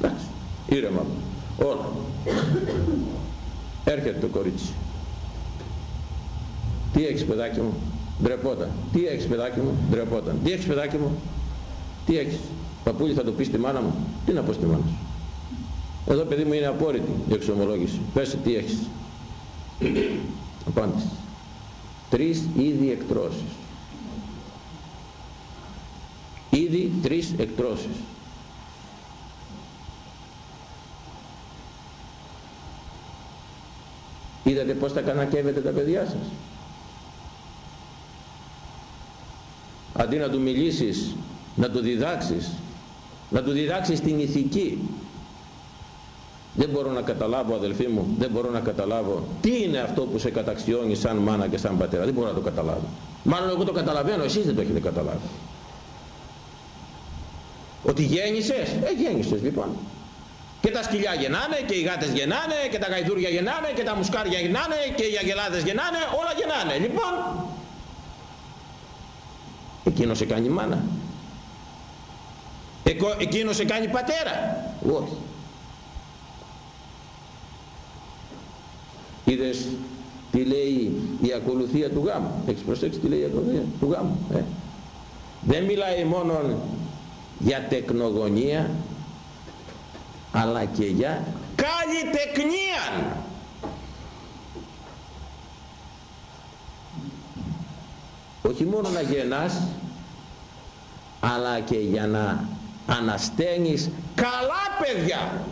Εντάξει, ήρεμα, όλα. Έρχεται το κορίτσι. Τι έχεις παιδάκι μου, ντρεπόταν. Τι έχεις παιδάκι μου, ντρεπόταν. Τι έχεις παιδάκι μου, τι έχεις; Παππούλη θα το πεις στη μάνα μου, τι να πω στη μάνα σου; Εδώ παιδί μου είναι απόρριτη η εξομολόγηση. Πες τι έχεις. Απάντηση τρεις είδη εκτρώσεις. Ήδη τρεις εκτρώσεις. Είδατε πως τα κανακεύετε τα παιδιά σας; Αντί να του μιλήσεις να του διδάξεις να του διδάξεις την ηθική δεν μπορώ να καταλάβω αδελφοί μου, δεν μπορώ να καταλάβω τι είναι αυτό που σε καταξιώνει σαν μάνα και σαν πατέρα. Δεν μπορώ να το καταλάβω. Μάλλον εγώ το καταλαβαίνω, εσείς δεν το έχετε καταλάβει. Ότι γέννησες, ε γέννησες λοιπόν. Και τα σκυλιά γεννάνε και οι γάτες γεννάνε και τα γαϊδούρια γεννάνε και τα μουσκάρια γεννάνε και οι αγελάδες γεννάνε, όλα γεννάνε. Λοιπόν, εκείνο σε κάνει μάνα. Εκείνο σε κάνει πατέρα. Όχι. Είδες τι λέει η ακολουθία του γάμου. Έχεις προσέξει τι λέει η ακολουθία του γάμου ε; δεν μιλάει μόνο για τεκνογωνία αλλά και για καλλιτεκνία όχι μόνο να γεννάς αλλά και για να ανασταίνεις καλά παιδιά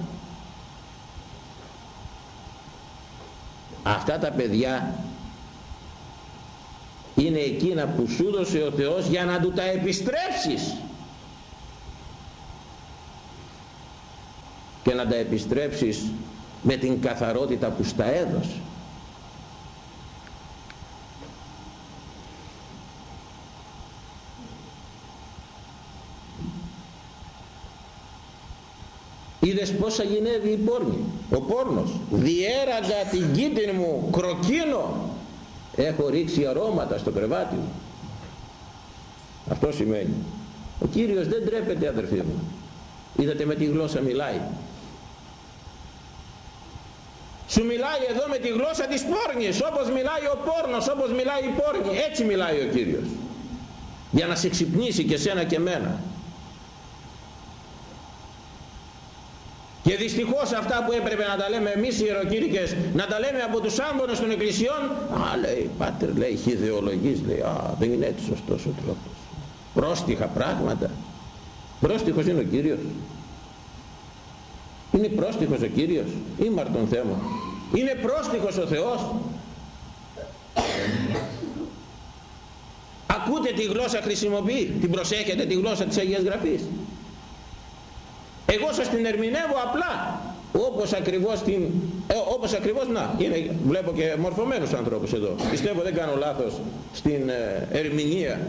αυτά τα παιδιά είναι εκείνα που σου δώσε ο Θεός για να του τα επιστρέψεις. Και να τα επιστρέψεις με την καθαρότητα που στα έδωσε Είδες πως αγινεύει η πόρνη, ο πόρνος. Διέραγα την κίτρινη μου κροκίνο. Έχω ρίξει αρώματα στο κρεβάτι μου. Αυτό σημαίνει. Ο Κύριος δεν τρέπεται αδερφοί μου. Είδατε με τη γλώσσα μιλάει. Σου μιλάει εδώ με τη γλώσσα της πόρνης, όπως μιλάει ο πόρνος, όπως μιλάει η πόρνη. Έτσι μιλάει ο Κύριος. Για να σε ξυπνήσει και σένα και μένα. Και δυστυχώς αυτά που έπρεπε να τα λέμε εμείς οι ιεροκήρυκες, να τα λέμε από τους άμπονες των εκκλησιών, α λέει, πάτερ λέει, χιδεολογής λέει, α δεν είναι έτσι σωστός ο τρόπος. Πρόστιχα πράγματα. Πρόστιχος είναι ο Κύριος. Είναι πρόστιχος ο Κύριος. Ήμαρ τον θέμα. Είναι πρόστιχος ο Θεός. Ακούτε τη γλώσσα χρησιμοποιεί, την προσέχετε τη γλώσσα της Αγίας Γραφής. Εγώ σας την ερμηνεύω απλά. Όπως ακριβώς την ε, όπως ακριβώς να είναι, βλέπω και μορφωμένους ανθρώπους εδώ. Πιστεύω δεν κάνω λάθος στην ε, ερμηνεία.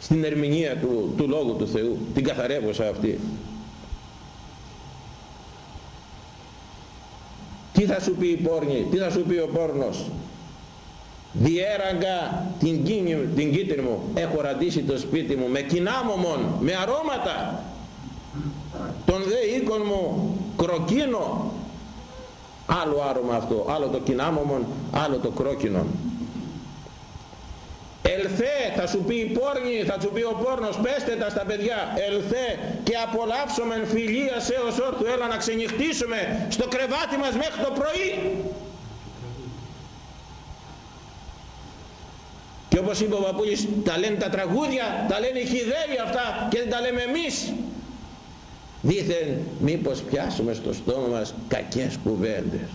Στην ερμηνεία του, του Λόγου του Θεού. Την καθαρεύω σε αυτή. Τι θα σου πει η πόρνη τι θα σου πει ο πόρνος; Διέραγκα την, κίνη, την κίτρινη μου έχω ραντίσει το σπίτι μου με κοινάμωμον με αρώματα τον δε οίκον μου κροκίνο άλλο άρωμα αυτό άλλο το κοινάμωμον άλλο το κρόκινο Ελθέ θα σου πει η πόρνη, θα σου πει ο πόρνος, πέστε τα στα παιδιά. Ελθέ και απολαύσομεν φιλία σε ως όρθου, έλα να ξενυχτήσουμε στο κρεβάτι μας μέχρι το πρωί. Και όπως είπε ο Παπούλης, τα λένε τα τραγούδια, τα λένε οι χιδαίοι αυτά και δεν τα λέμε εμείς. Δήθεν μήπως πιάσουμε στο στόμα μας κακές κουβέντες.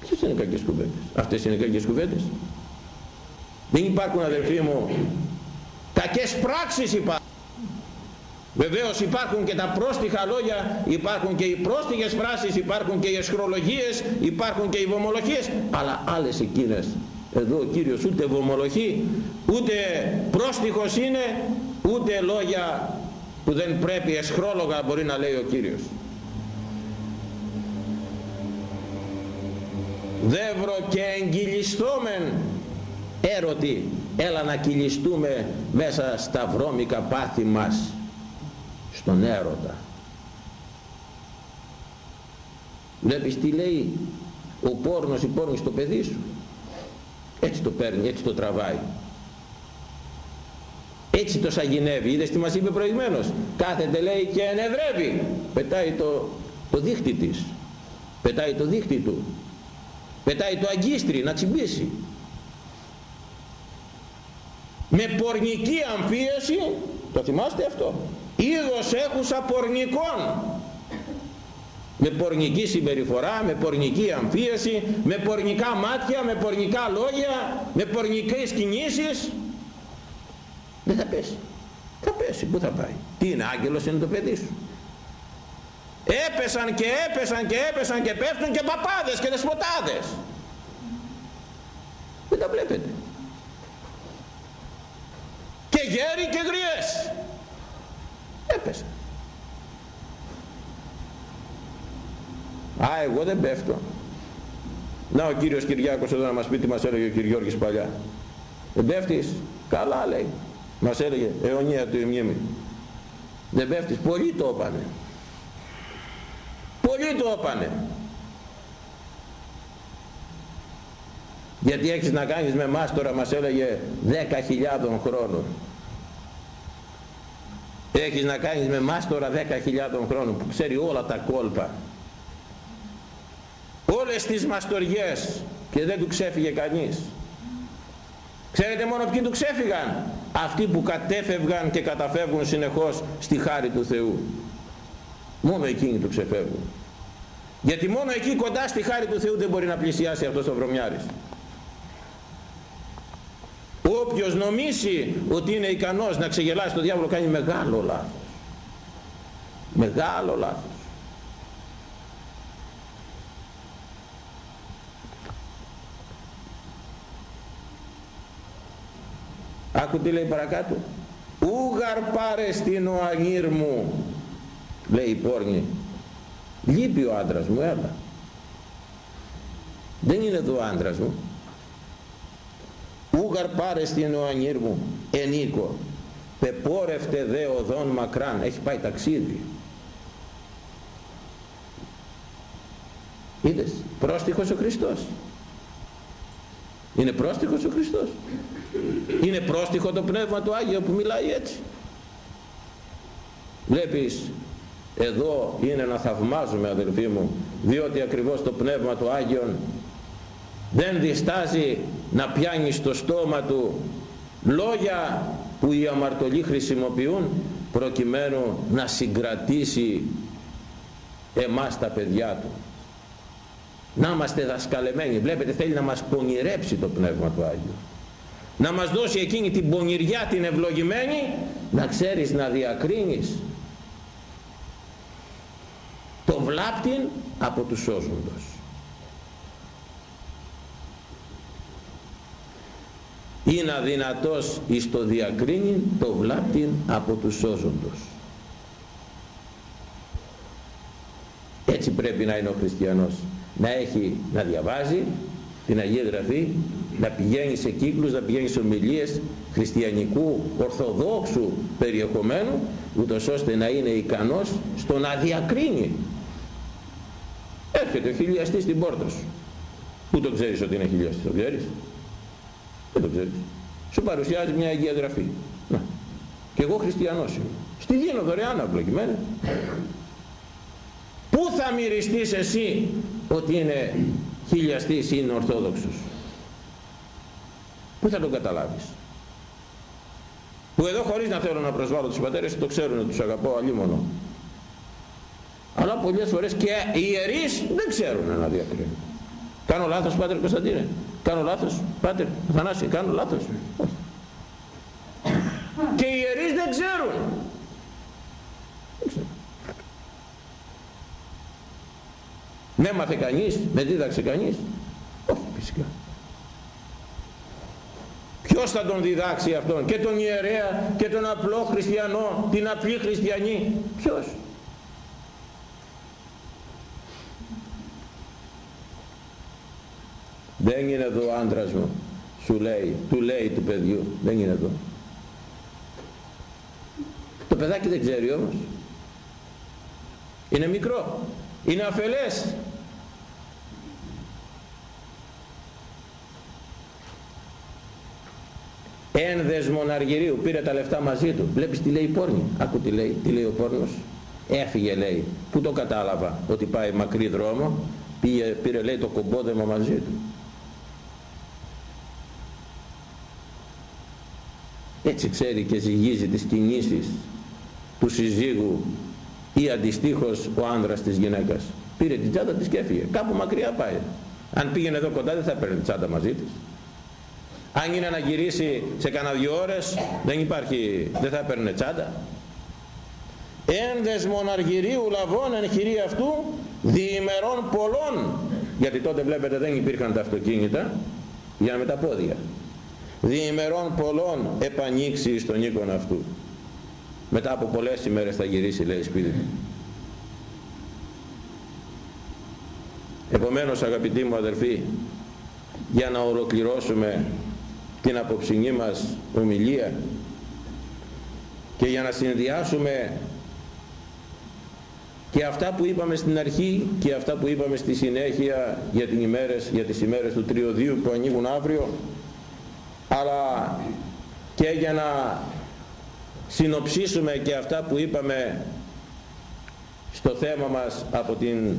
Ποιες είναι κακές κουβέντες; Αυτές είναι κακές κουβέντες. Δεν υπάρχουν αδελφοί μου. Κακές πράξεις υπάρχουν. Βεβαίως υπάρχουν και τα πρόστιχα λόγια, υπάρχουν και οι πρόστιχες πράξεις, υπάρχουν και οι εσχρολογίες, υπάρχουν και οι βομολογίες, αλλά άλλες εκείνες εδώ ο Κύριος ούτε βομολογεί ούτε πρόστιχος είναι ούτε λόγια που δεν πρέπει εσχρόλογα μπορεί να λέει ο Κύριος. Δεύρο και εγκυλιστόμεν έρωτη έλα να κυλιστούμε μέσα στα βρώμικα πάθη μας στον έρωτα. Βλέπεις τι λέει ο πόρνος η πόρνη στο παιδί σου έτσι το παίρνει, έτσι το τραβάει. Έτσι το σαγηνεύει. Είδες τι μας είπε προηγουμένως. Κάθεται λέει και ενεδρεύει. Πετάει το, το δίχτυ της. Πετάει το δίχτυ του. Πετάει το αγκίστρι να τσιμπήσει. Με πορνική αμφίεση, το θυμάστε αυτό. Είδος έχουσα πορνικών με πορνική συμπεριφορά, με πορνική αμφίεση, με πορνικά μάτια, με πορνικά λόγια, με πορνικές κινήσεις. Δεν θα πέσει. Θα πέσει. Πού θα πάει; Τι είναι άγγελος είναι το παιδί σου. Έπεσαν και έπεσαν και έπεσαν και πέφτουν και παπάδες και δεσποτάδες. Δεν τα βλέπετε. Και γέροι και γριές. Έπεσαν. Α, εγώ δεν πέφτω. Να ο κύριος Κυριάκος εδώ να μας πει τι μας έλεγε ο κύριος Γιώργης παλιά. Δεν πέφτεις; Καλά λέει. Μας έλεγε αιωνία του η μνήμη. Δεν πέφτεις; Πολλοί το έπανε. Πολλοί το έπανε. γιατί έχεις να κάνεις με μάστορα μας έλεγε 10.000 χρόνων έχεις να κάνεις με μάστορα 10.000 χρόνων που ξέρει όλα τα κόλπα όλες τις μαστοριές και δεν του ξέφυγε κανείς. Ξέρετε μόνο ποιοι του ξέφυγαν; Αυτοί που κατέφευγαν και καταφεύγουν συνεχώς στη χάρη του Θεού. Μόνο εκείνοι του ξεφεύγουν. Γιατί μόνο εκεί κοντά στη χάρη του Θεού δεν μπορεί να πλησιάσει αυτός ο βρωμιάρης. Όποιος νομίσει ότι είναι ικανός να ξεγελάσει τον διάβολο κάνει μεγάλο λάθος. Μεγάλο λάθος άκου τι λέει παρακάτω. Ούγαρ πάρε στην οανήρ μου λέει η πόρνη. Λείπει ο άντρας μου έλα δεν είναι εδώ ο άντρας μου ούγαρ πάρε στην οανήρ μου ενίκο. Πεπόρευτε δε οδόν μακράν έχει πάει ταξίδι. Είδες πρόστιχος ο Χριστός είναι πρόστιχος ο Χριστός. Είναι πρόστιχο το Πνεύμα του Άγιο που μιλάει έτσι. Βλέπεις εδώ είναι να θαυμάζουμε αδελφοί μου διότι ακριβώς το Πνεύμα του Άγιον δεν διστάζει να πιάνει στο στόμα του λόγια που οι αμαρτωλοί χρησιμοποιούν προκειμένου να συγκρατήσει εμάς τα παιδιά του να είμαστε δασκαλεμένοι. Βλέπετε θέλει να μας πονηρέψει το Πνεύμα του Άγιου. Να μας δώσει εκείνη την πονηριά την ευλογημένη να ξέρεις να διακρίνεις το βλάπτην από τους σώζοντος. Είναι αδυνατός εις το διακρίνει το βλάπτην από τους σώζοντος. Έτσι πρέπει να είναι ο χριστιανός να έχει να διαβάζει την Αγία Γραφή να πηγαίνει σε κύκλους, να πηγαίνει σε ομιλίες χριστιανικού, ορθοδόξου περιεχομένου ούτως ώστε να είναι ικανός στο να διακρίνει. Έρχεται ο χιλιαστής στην πόρτα σου. Πού το ξέρεις ότι είναι χιλιαστής, το ξέρεις; Δεν το ξέρεις. Σου παρουσιάζει μια Αγία Γραφή. Να. και εγώ χριστιανός είμαι. Στη δίνω δωρεάν απλοκειμένα πού θα μυριστείς εσύ ότι είναι χιλιαστής ή είναι ορθόδοξος. Πού θα τον καταλάβεις; Που εδώ χωρίς να θέλω να προσβάλλω τους πατέρες το ξέρουν ότι τους αγαπώ αλλήμωνο. Αλλά πολλές φορές και οι ιερείς δεν ξέρουν να διακρίνουν κάνω λάθος πάτερ Κωνσταντίνε; Κάνω λάθος πάτερ Θανάση κάνω λάθος. Και οι ιερείς δεν ξέρουν δεν ξέρουν με μάθε κανείς με δίδαξε κανείς. Όχι φυσικά. Ποιος θα τον διδάξει αυτόν και τον ιερέα και τον απλό χριστιανό την απλή χριστιανή. Ποιος. Δεν είναι εδώ ο άντρας μου σου λέει, του λέει του παιδιού. Δεν είναι εδώ. Το παιδάκι δεν ξέρει όμως. Είναι μικρό είναι αφελές ένδεσμον αργυρίου πήρε τα λεφτά μαζί του. Βλέπεις τι λέει η πόρνη; Άκου τι λέει, τι λέει ο πόρνος; Έφυγε λέει. Που το κατάλαβα; Ότι πάει μακρύ δρόμο πήρε, πήρε λέει το κομπόδεμα μαζί του. Έτσι ξέρει και ζυγίζει τις κινήσεις του συζύγου ή αντιστοίχως ο άνδρας της γυναίκας. Πήρε την τσάντα της και έφυγε. Κάπου μακριά πάει. Αν πήγαινε εδώ κοντά δεν θα παίρνει την τσάντα μαζί της αν είναι να γυρίσει σε κανένα δυο ώρες δεν υπάρχει δεν θα παίρνει τσάντα. Ένδεσμον αργυρίου λαβών εν χειρή αυτού διημερών πολλών. Γιατί τότε βλέπετε δεν υπήρχαν τα αυτοκίνητα για με τα πόδια διημερών πολλών επανήξει στον οίκον αυτού. Μετά από πολλές ημέρες θα γυρίσει λέει σπίτι του. Επομένως αγαπητοί μου αδερφοί για να ολοκληρώσουμε την απόψινή μας ομιλία. Και για να συνδυάσουμε και αυτά που είπαμε στην αρχή και αυτά που είπαμε στη συνέχεια για, την ημέρες, για τις ημέρες του τριωδίου που ανοίγουν αύριο αλλά και για να συνοψίσουμε και αυτά που είπαμε στο θέμα μας από την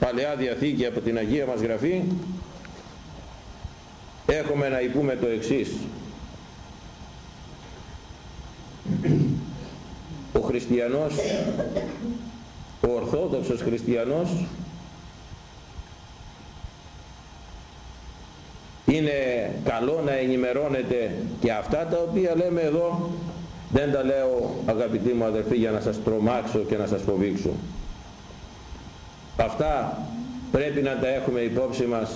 Παλαιά Διαθήκη, από την Αγία μας Γραφή έχουμε να υπούμε το εξής. Ο χριστιανός ο ορθόδοξος χριστιανός είναι καλό να ενημερώνεται και αυτά τα οποία λέμε εδώ. Δεν τα λέω αγαπητοί μου αδερφοί για να σας τρομάξω και να σας φοβήξω. Αυτά πρέπει να τα έχουμε υπόψη μας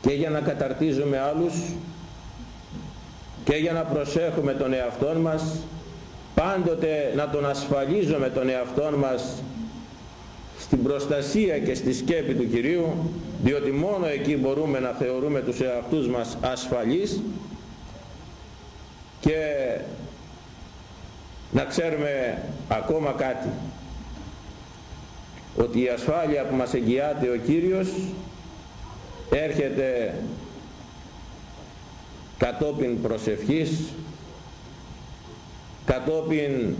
και για να καταρτίζουμε άλλους και για να προσέχουμε τον εαυτό μας πάντοτε να τον ασφαλίζουμε τον εαυτό μας στην προστασία και στη σκέπη του Κυρίου διότι μόνο εκεί μπορούμε να θεωρούμε τους εαυτούς μας ασφαλείς και να ξέρουμε ακόμα κάτι. Ότι η ασφάλεια που μας εγγυάται ο Κύριος έρχεται κατόπιν προσευχής κατόπιν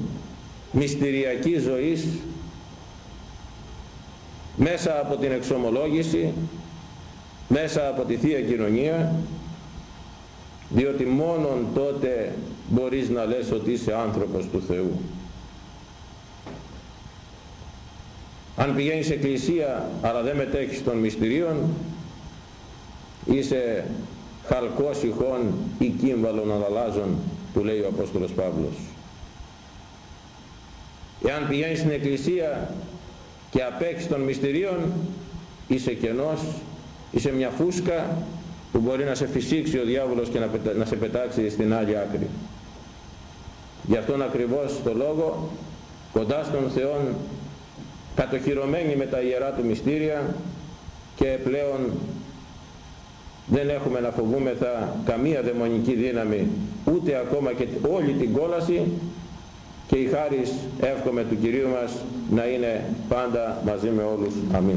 μυστηριακής ζωής μέσα από την εξομολόγηση μέσα από τη Θεία Κοινωνία διότι μόνον τότε μπορείς να λες ότι είσαι άνθρωπος του Θεού. Αν πηγαίνεις σε εκκλησία αλλά δεν μετέχεις των μυστηρίων είσαι χαλκός ηχών ή κύμβαλων αλλάζων που λέει ο Απόστολος Παύλος. Εάν πηγαίνεις στην εκκλησία και απέξεις των μυστηρίων είσαι κενός είσαι μια φούσκα που μπορεί να σε φυσήξει ο διάβολος και να, σε πετάξει στην άλλη άκρη. Γι' αυτόν ακριβώς το λόγο κοντά στον Θεό κατοχυρωμένοι με τα ιερά του μυστήρια και πλέον δεν έχουμε να φοβούμεθα καμία δαιμονική δύναμη ούτε ακόμα και όλη την κόλαση και η χάρις εύχομαι του Κυρίου μας να είναι πάντα μαζί με όλους. Αμήν.